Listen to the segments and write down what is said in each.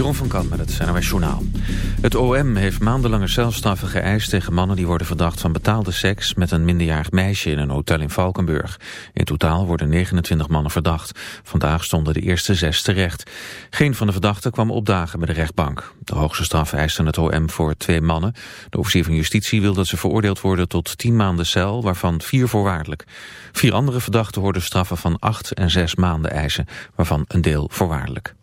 Jeroen van Kamp met het NOS Journaal. Het OM heeft maandenlange celstraffen geëist tegen mannen die worden verdacht van betaalde seks met een minderjarig meisje in een hotel in Valkenburg. In totaal worden 29 mannen verdacht. Vandaag stonden de eerste zes terecht. Geen van de verdachten kwam opdagen bij de rechtbank. De hoogste straf eiste het OM voor twee mannen. De officier van justitie wil dat ze veroordeeld worden tot 10 maanden cel, waarvan vier voorwaardelijk. Vier andere verdachten hoorden straffen van 8 en 6 maanden eisen, waarvan een deel voorwaardelijk.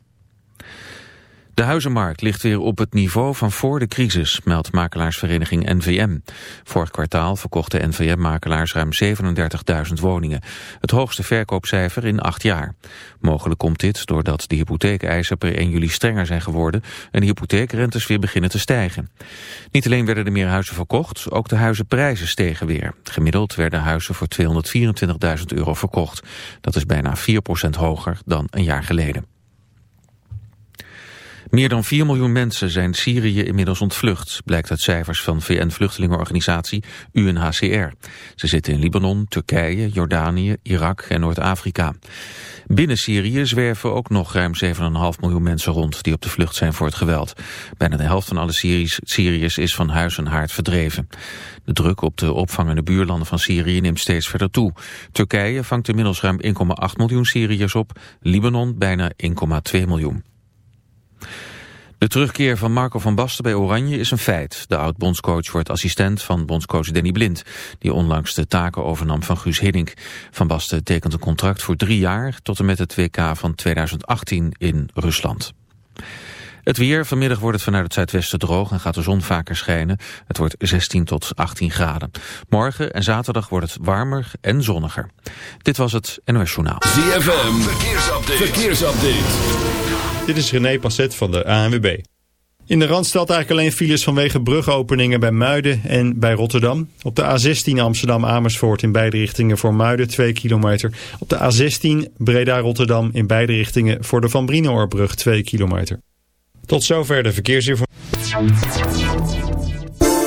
De huizenmarkt ligt weer op het niveau van voor de crisis, meldt makelaarsvereniging NVM. Vorig kwartaal verkochten NVM-makelaars ruim 37.000 woningen. Het hoogste verkoopcijfer in acht jaar. Mogelijk komt dit doordat de hypotheekeisen per 1 juli strenger zijn geworden en de hypotheekrentes weer beginnen te stijgen. Niet alleen werden er meer huizen verkocht, ook de huizenprijzen stegen weer. Gemiddeld werden huizen voor 224.000 euro verkocht. Dat is bijna 4% hoger dan een jaar geleden. Meer dan 4 miljoen mensen zijn Syrië inmiddels ontvlucht, blijkt uit cijfers van VN-vluchtelingenorganisatie UNHCR. Ze zitten in Libanon, Turkije, Jordanië, Irak en Noord-Afrika. Binnen Syrië zwerven ook nog ruim 7,5 miljoen mensen rond die op de vlucht zijn voor het geweld. Bijna de helft van alle Syriërs, Syriërs is van huis en haard verdreven. De druk op de opvangende buurlanden van Syrië neemt steeds verder toe. Turkije vangt inmiddels ruim 1,8 miljoen Syriërs op, Libanon bijna 1,2 miljoen. De terugkeer van Marco van Basten bij Oranje is een feit. De oud-bondscoach wordt assistent van bondscoach Danny Blind... die onlangs de taken overnam van Guus Hiddink. Van Basten tekent een contract voor drie jaar... tot en met het WK van 2018 in Rusland. Het weer, vanmiddag wordt het vanuit het zuidwesten droog en gaat de zon vaker schijnen. Het wordt 16 tot 18 graden. Morgen en zaterdag wordt het warmer en zonniger. Dit was het NOS Journaal. ZFM, verkeersupdate. verkeersupdate. Dit is René Passet van de ANWB. In de Randstad eigenlijk alleen files vanwege brugopeningen bij Muiden en bij Rotterdam. Op de A16 Amsterdam-Amersfoort in beide richtingen voor Muiden 2 kilometer. Op de A16 Breda-Rotterdam in beide richtingen voor de Van Brienoorbrug 2 kilometer. Tot zover de verkeersinformatie.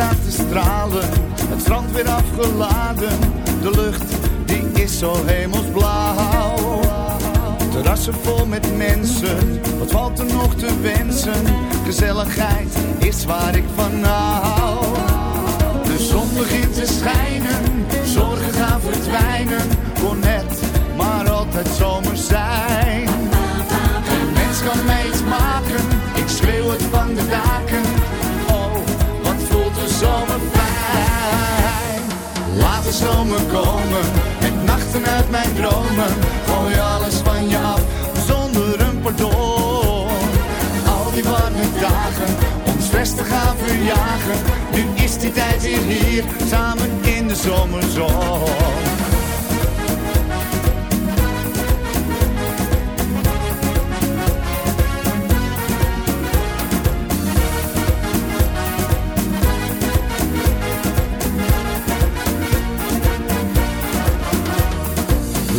Het strand weer afgeladen. De lucht die is zo hemelsblauw. Terrassen vol met mensen, wat valt er nog te wensen? Gezelligheid is waar ik van hou. De zon begint te schijnen, zorgen gaan verdwijnen. Kon net, maar altijd zomer zijn. Geen mens kan mij iets maken, ik schreeuw het van de daken. Zomer Laat de zomer komen, met nachten uit mijn dromen. Gooi alles van je af, zonder een pardon. Al die warme dagen, ons stress te gaan verjagen. Nu is die tijd weer hier, samen in de zomerzon.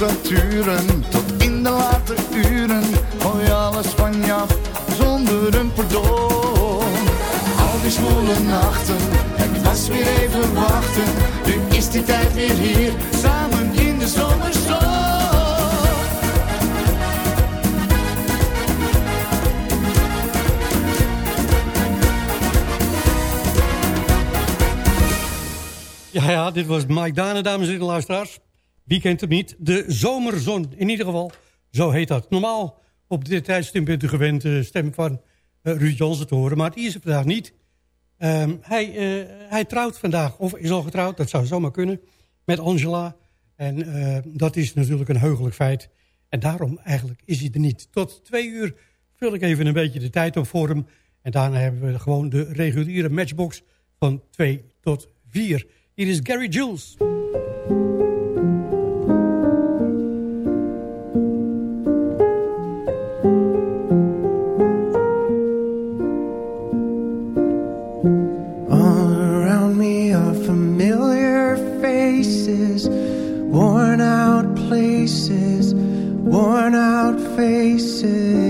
Tot in de late uren. Gooi alles van je af zonder een pardon. Al die zwoele nachten, het was weer even wachten. Nu is die tijd weer hier, samen in de zomerzon. Ja, ja, dit was Mike Dane, dames en heren luisteraars. Wie kent hem niet? De zomerzon. In ieder geval, zo heet dat. Normaal op dit tijdstip bent u gewend de stem van uh, Ruud Jansen te horen. Maar die is er vandaag niet. Um, hij, uh, hij trouwt vandaag, of is al getrouwd, dat zou zomaar kunnen, met Angela. En dat is natuurlijk een heugelijk feit. En daarom eigenlijk is hij er niet. Tot twee uur vul ik even een beetje de tijd op voor hem. En daarna hebben we gewoon de reguliere matchbox van 2 tot 4. Hier is Gary Jules. Worn out faces,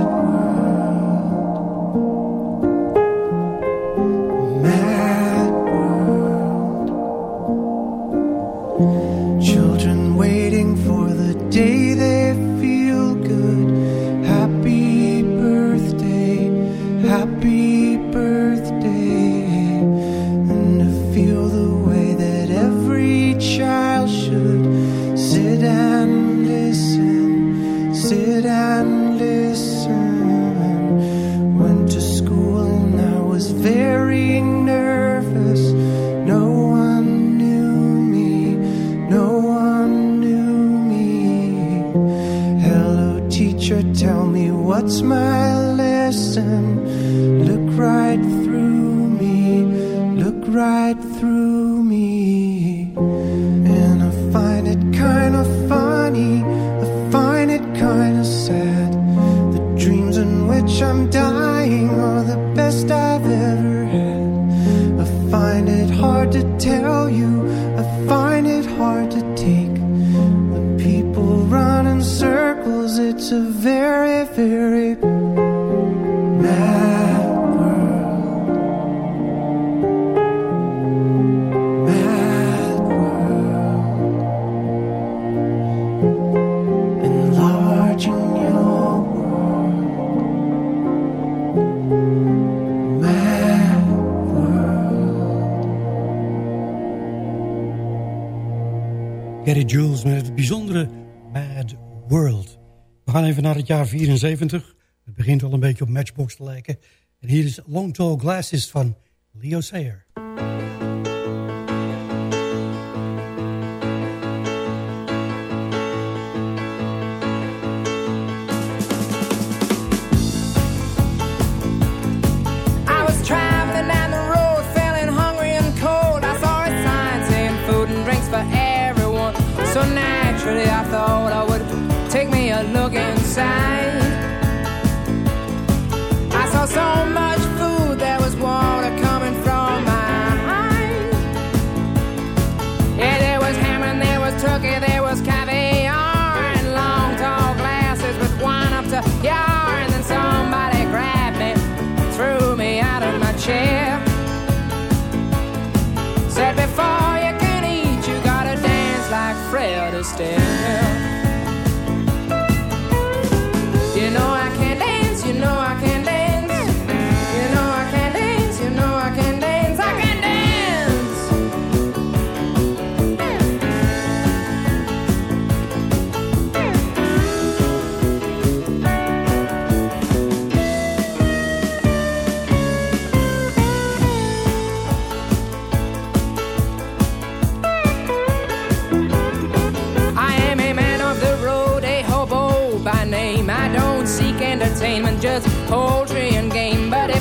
World. We gaan even naar het jaar 74. Het begint al een beetje op Matchbox te lijken. En hier is Long Tall Glasses van Leo Sayer.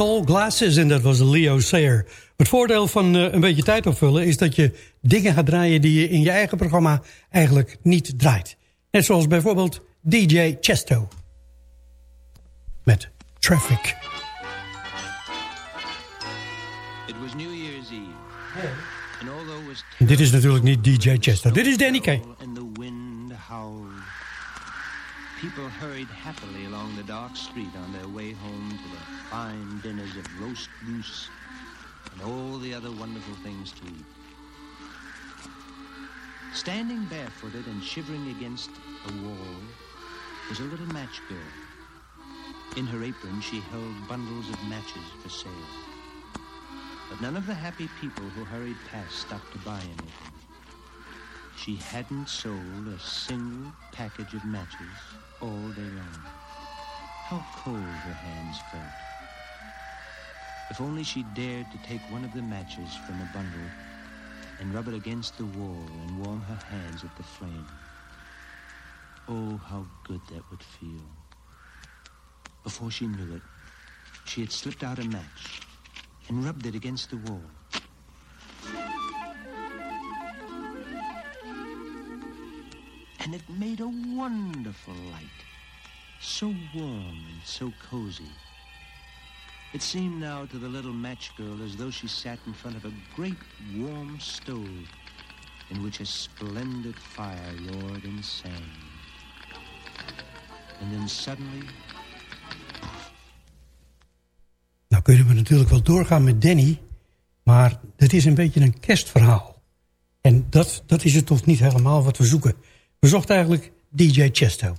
Tall Glasses en dat was Leo Sayer. Het voordeel van eh, een beetje tijd opvullen is dat je dingen gaat draaien die je in je eigen programma eigenlijk niet draait. Net zoals bijvoorbeeld DJ Chesto. Met Traffic. It was New Year's Eve. And although it was Dit is natuurlijk niet DJ Chesto, dit is Danny Kaye. people hurried happily along the dark street on roast goose and all the other wonderful things to eat. Standing barefooted and shivering against a wall was a little match girl. In her apron, she held bundles of matches for sale. But none of the happy people who hurried past stopped to buy anything. She hadn't sold a single package of matches all day long. How cold her hands felt. If only she dared to take one of the matches from a bundle and rub it against the wall and warm her hands at the flame. Oh, how good that would feel. Before she knew it, she had slipped out a match and rubbed it against the wall. And it made a wonderful light, so warm and so cozy. It seemed now to the little match girl as though she sat in front of a great warm stove in which a splendid fire roared and sang. And then suddenly Nou kunnen we natuurlijk wel doorgaan met Danny. Maar het is een beetje een kerstverhaal. En dat, dat is het toch niet helemaal wat we zoeken. We zochten eigenlijk DJ Chesto.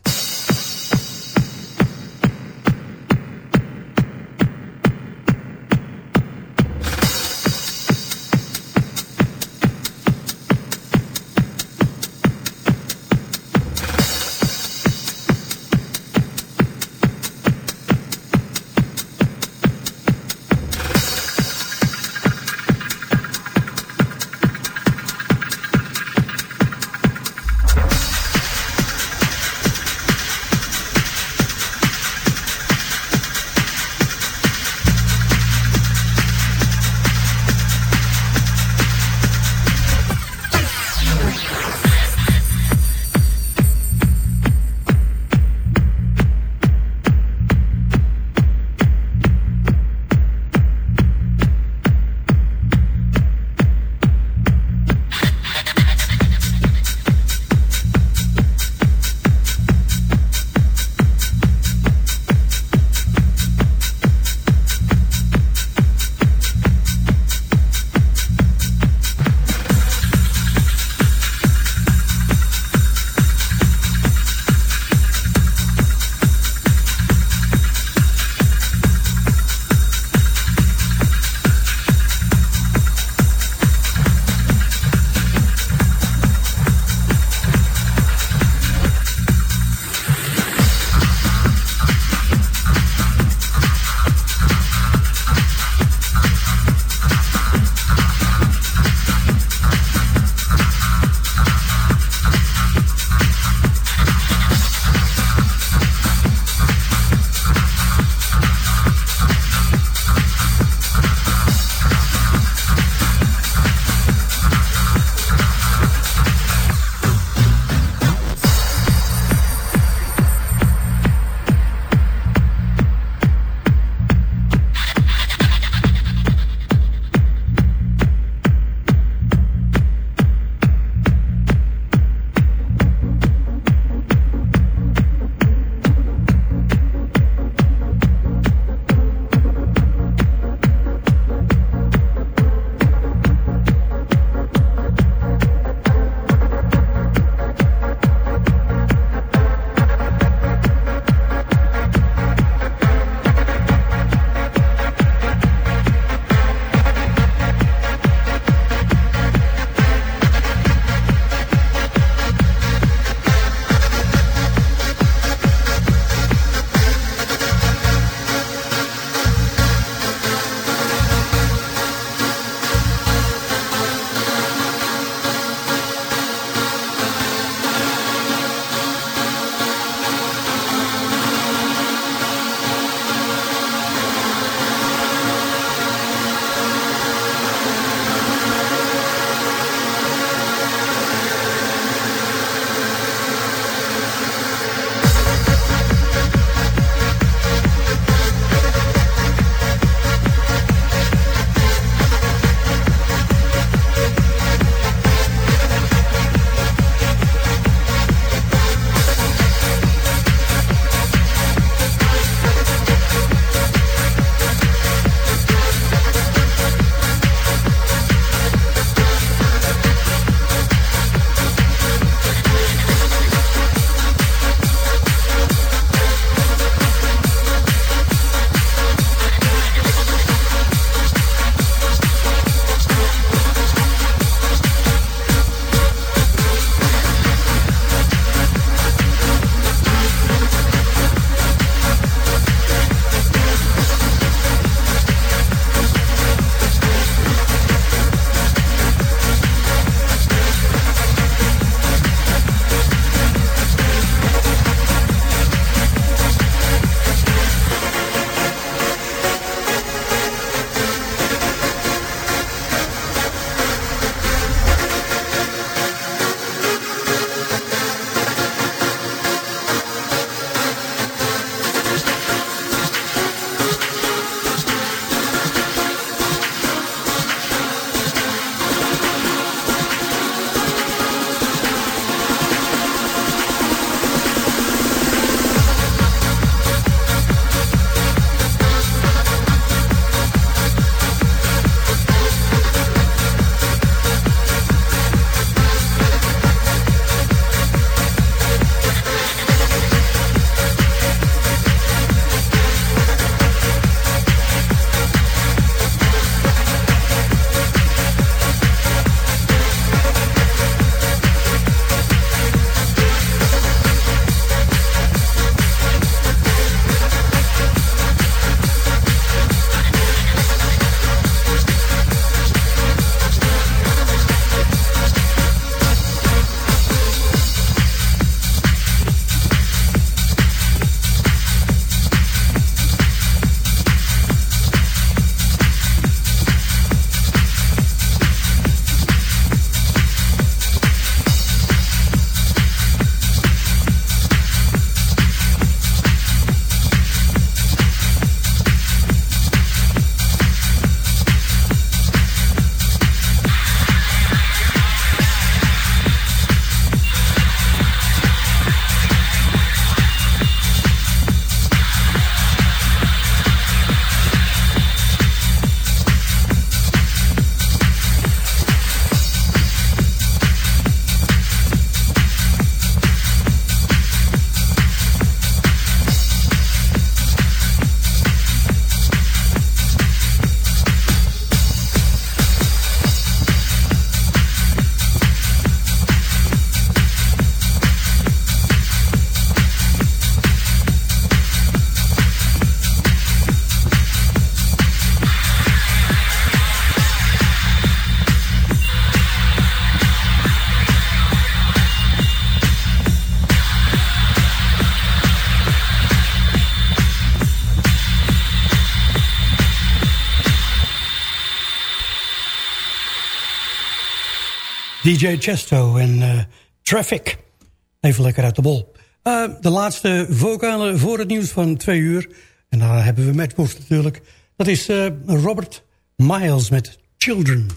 DJ Chesto en eh, Traffic. Even lekker uit de bol. Uh, de laatste vocale voor het nieuws van twee uur. En daar hebben we Matchbox natuurlijk. Dat is uh, Robert Miles met Children.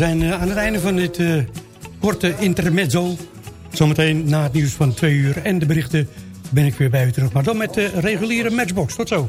Zijn uh, aan het einde van dit uh, korte intermezzo. Zometeen na het nieuws van twee uur en de berichten ben ik weer bij u terug. Maar dan met de reguliere matchbox. Tot zo.